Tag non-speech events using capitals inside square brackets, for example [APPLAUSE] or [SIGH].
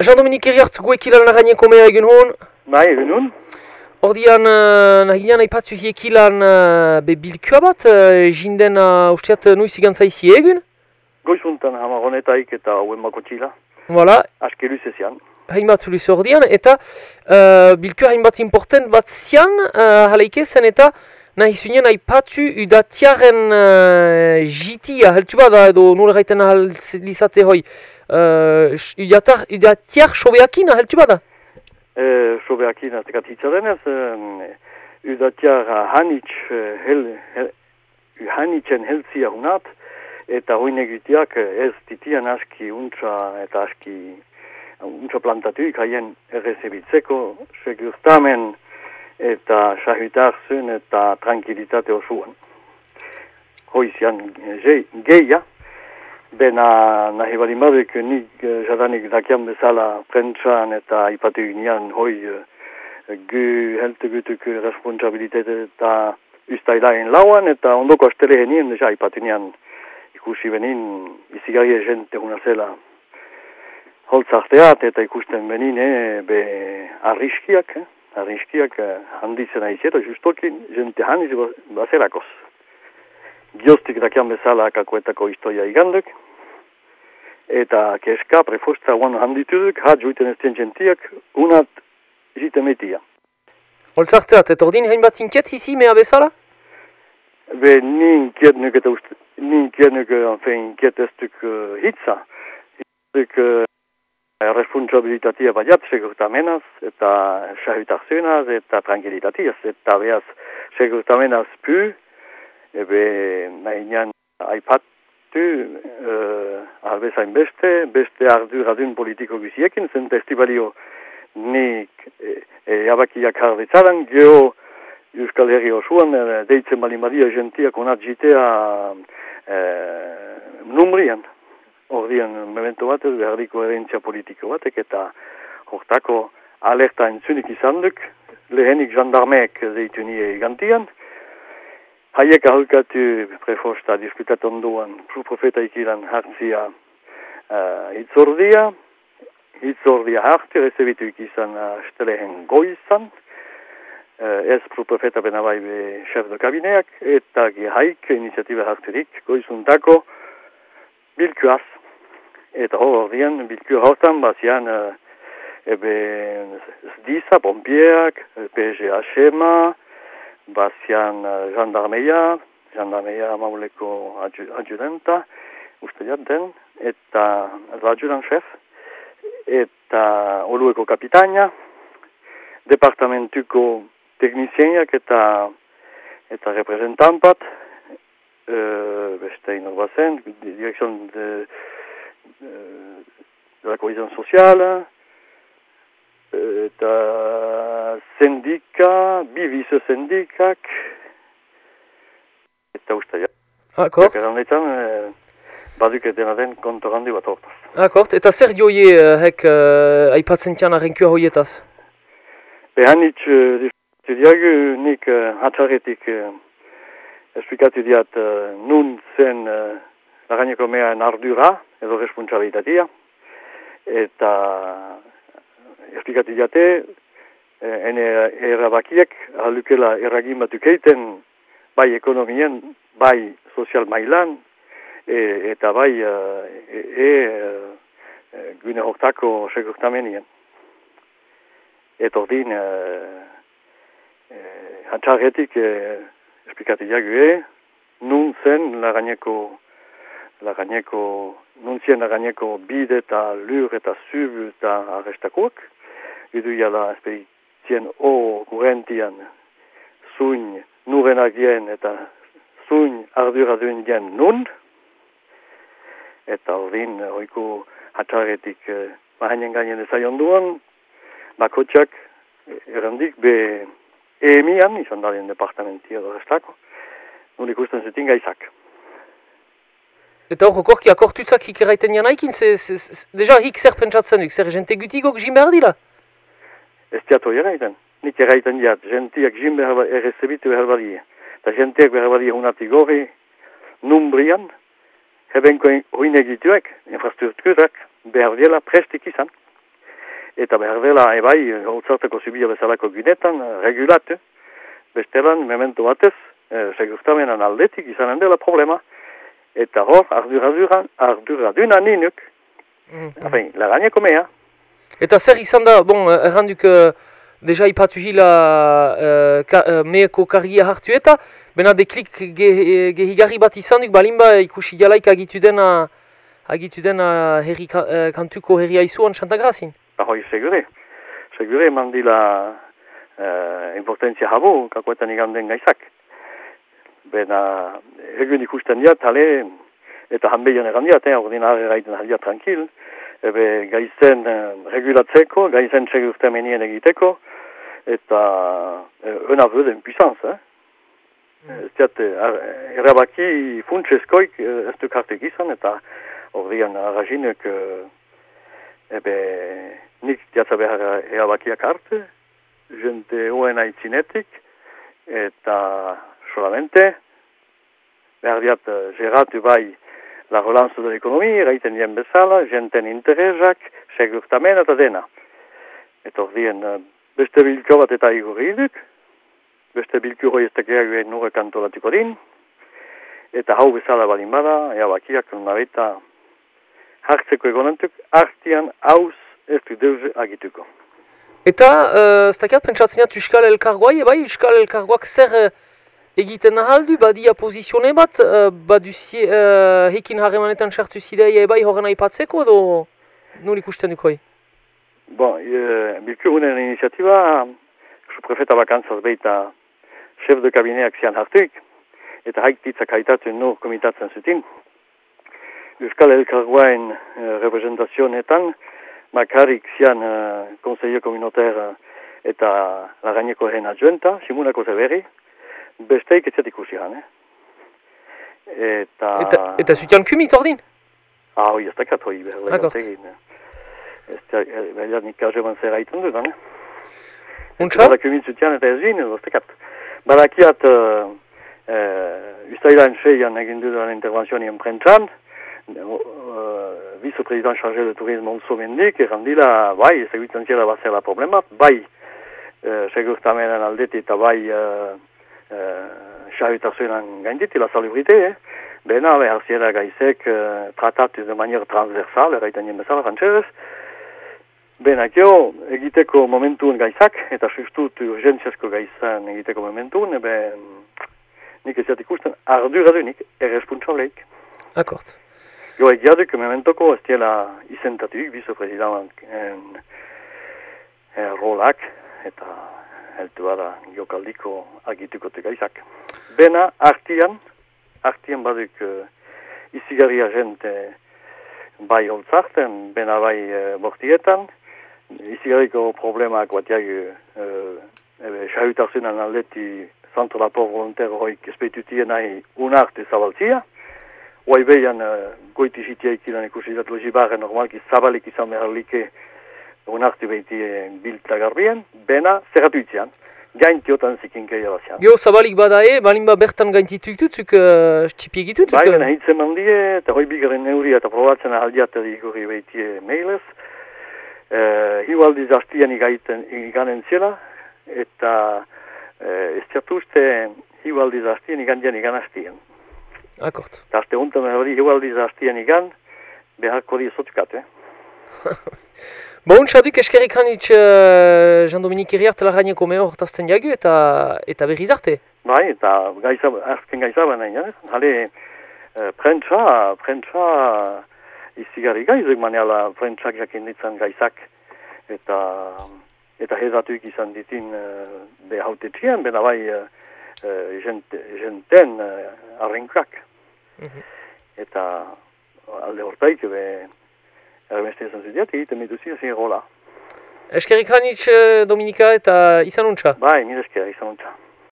Jean-Dominique Eriart, guek ilan lagaineko mea egun hon? Bai, egun hon. Ordian, uh, nahinean aipatzu hiek ilan uh, be bilkua bat, uh, jinden uh, usteat nuiz izi egun? Goizuntan hamarronetaik eta hauen bako txila. Voilà, Aske luz ezian. hainbat zuliz ordian, eta uh, bilkua hainbat important bat zian, uh, haleike zen eta nahi zunien aipatzu udatiaren uh, jitia, heltu bada edo nure gaiten ahal lizate hoi. Uh, udatar, udatiar sobeakin, heltu bada? E, sobeakin atekat hitza denez, e, udatiar hanitz, e, hel, hel, hanitzen heltzia hunat, eta hoin egiteak ez titian aski untsa eta aski untsa plantatuik haien errezebitzeko, segurtamen eta sahitar zuen eta tranquilitate osuan. Hoizian geia, Bena nahi bali madek nik eh, jadanik dakian bezala prentsan eta ipatu ginean hoi eh, gu helte gutuk responsabilitate eta ustailaen lauan eta ondoko astele genien deja ipatu nian ikusi benin izigari jente huna zela holtzarteat eta ikusten benin eh, be arriskiak eh? arriskiak eh, handitzen aizieta justokin jente handiz bazerakoz. Giostik dakian bezala kakoetako historia iganduk, eta keska prefostza guan handituduk, ha juiten ez jentiak, unat jite metia. Holtzarteat, eta ordin hainbat inket izi mea bezala? Be, ni inkiet nuk eta uste, ni inkiet nuk, enfin, inkiet ez duk uh, hitza. Duk uh, responsabilitatea baiat, segurtamenaz, eta sahutarzunaz, eta tranquilitatiaz, eta behaz, segurtamenaz pu, ebe, nahi aipatu, uh, albezain beste, beste arduradun politiko guziekin, zen testibalio nik e, e, abakiak harditzaran, geho Euskal Herri osuan, e, deitzen bali madia gentiak onat jitea e, numrian. Ordian, memento bat, behardiko erentzia politiko batek, eta hortako alerta entzunik izan duk, lehenik jandarmeek zeitu nie gantian, Haiek aholkatu prefosta diskutat onduan, pru profeta ikilan hartzia uh, hitzordia, hitzordia hartu, rezebitu ikizan uh, goizan, uh, ez pru profeta benabai be chef de kabineak, eta haik iniziatiba harturik goizuntako bilkuaz. Eta hor ordean, bilku hortan bazian uh, ebe zdisa, pompieak, PGHMA, bazian uh, jandarmeia, jandarmeia mauleko adjudenta, uste den, eta adjudan chef, eta olueko kapitaina, departamentuko teknizieniak eta eta representanpat, uh, beste inor bazen, direkzion de, de, de la cohesion sociale, eta sendika, bi vice sendikak, eta usta ja. Akort. Eta honetan, e, baduk edena den konto handi bat hortaz. Akort, eta zer joie uh, hek uh, aipatzen tian arrenkua hoietaz? Behan itx, uh, diagu nik uh, hatzaretik uh, esplikatu diat uh, nun zen uh, lagaineko mean ardura, edo responsabilitatea, eta esplikatu diate, eh, ene errabakiek halukela erragin batuk eiten bai ekonomien, bai sozial mailan, e, eta bai e, e, e, gune hortako segurtamenien. Eta ordin, e, e, hatxarretik e, esplikatu diague, nun zen lagaineko lagaineko, nun zien lagaineko bide eta lur eta zub eta arrestakoak, idu jala espedizien o gurentian zuin nurenagien eta zuin ardura duen jen nun eta ordin oiko hatxaretik eh, mahainen gainen ezaion duan bakotxak errandik be emian izan dalien departamentia edo restako nun ikusten zutin gaizak Eta hor, korki akortutzak hik erraiten janaikin, ze, ze, ze, deja hik zer pentsatzen duk, zer jente gutikok jim behar dila? Ez diatu erraiten. Nik erraiten diat, jentiak jim behar errezebitu behar badie. Eta jentiak behar badie unati gori, numbrian, hebenko hoin egituek, infrastrukturak, behar diela prestik izan. eta behar dela, ebai, hautzarteko zibila bezalako ginetan, regulatu, bestelan, memento batez, e, segurtamenan aldetik izanen dela problema, eta hor, ardura, ardura duna ninuk, mm -hmm. lagaineko mea. Eta zer izan da, bon, erranduk, uh, deja ipatu hila uh, ka, uh, meeko kargia hartu eta, bena deklik gehigarri ge bat izan duk, balin ba ikusi jalaik agitu dena, agitu dena herri, uh, kantuko herri aizuan xantagrazin. Ahoi, segure. Segure, mandila uh, importantzia habu, kakoetan iganden gaizak. Bena, egun ikusten diat, tale, eta hanbeian egan diat, eh, ordinare gaiten halia tranquil, ebe gaizen uh, regulatzeko, gaizen segurte menien egiteko, eta uh, una buden puissance, eh? Mm. Ez diat, erabaki funtsezkoik ez duk hartek izan, eta ordean arrazinek, ebe nik diatza behar erabakiak arte, jente hoen aitzinetik, eta solamente, behar diat, geratu bai la relanzu de l'ekonomia, gaiten dien bezala, jenten interesak, segurtamen eta dena. Eta hor dien, beste bilko bat eta igurri iduk, beste bilko hori ez tekeak nure kantolatiko din, eta hau bezala balin bada, ea bakiak nabeta hartzeko egonentuk, artian hauz ez du deus agituko. Eta, uh, ez dakiat pentsatzeneat Euskal Elkargoai, bai, Euskal Elkargoak zer uh, egiten ahaldu, badia pozizione bat, uh, baduzi, uh, hekin harremanetan sartu zidea, bai, horren aipatzeko, edo nur ikusten dukoi? Bon, e, bilkurunen iniziatiba, su prefeta bakantzaz beita chef de kabineak zian hartuik, eta haik ditzak haitatu nur komitatzen zutin. Euskal Elkargoain uh, representazionetan, makarik zian uh, konseio kominoter eta lagaineko egen adjuenta, simunako zeberi, besteik ez zatik usian, eh? Eta... Eta, eta zutian kumit ordin? Ah, oi, ez dakat hoi, behar legan tegin. Ez da, behar nik kajeban zer haitun dut, eh? Untsa? Eta kumit zutian eta ez zin, ez dakat. Badakiat, uh, uh, ustailan seian egin dudan intervenzionien prentsan, uh, vice-président chargé de tourisme Onso Mendik, errandila, bai, seguitzen zela bazela problemat, bai, uh, segurtamenen aldeti eta bai, uh, uh, xabitazioenan gainditi, la salubrite, eh? Bena, behar ziela gaizek uh, tratatu de manier transversal, erraiten nien bezala, frantxerez, Bena, kio, egiteko momentuen gaizak, eta sustut urgentziasko gaizan egiteko momentuen, ebe, nik ez ikusten, ardura du nik, errespuntxableik. Akort. Jo, egia duk, mementoko, ez diela izentatuik, vice-president en, en rolak, eta heltu bada jokaldiko agituko gaizak. Bena, artian, artian baduk uh, izigarria jente bai holtzarten, bena bai uh, bortietan, izigarriko problemak batiak uh, ebe, xahutasunan aldeti Santo Lapor Volontero hoik espetutien nahi unarte zabaltzia, Oai behian uh, goiti zitia ikilan ikusi dut logi barre normalki zabalik izan behar like unartu behiti biltza garbien, bena zerratu itzian, gaintiotan zikin gehiago bazian. Jo, zabalik bada e, balin ba bertan gaintitu itutzuk, uh, stipi egitu Bai, bena hitzen mandie, eta hoi bigaren neuri eta probatzen ahaldiat edo igurri behiti mailez. Uh, Hiualdiz hastian igaiten iganen zela, eta uh, ez txatu uste hiualdiz hastian igandian igan hastian. Akort. Taste unten hori hiualdiz hastien igan, beharko di zotkat, eh? [LAUGHS] Ba, untsaduk eskerrik hanitz uh, Jean-Dominique Iriart lagaineko meho hortazten jagu eta eta berriz arte? Bai, eta gaisa, azken gaisa baina, eh? Hale, uh, prentsa, prentsa izigarri gaizuk maneala prentsak jakin ditzen gaisak eta eta hezatuik izan ditin uh, be haute txien, bena bai uh, jenten uh, arrenkak. Mhm. Eta alde hortaik, be, erbeste izan zuziat, egiten mituzia zin rola. Eskerik hanitz, eh, Dominika, eta izan untxa? Bai, nire eskerik izan untxa.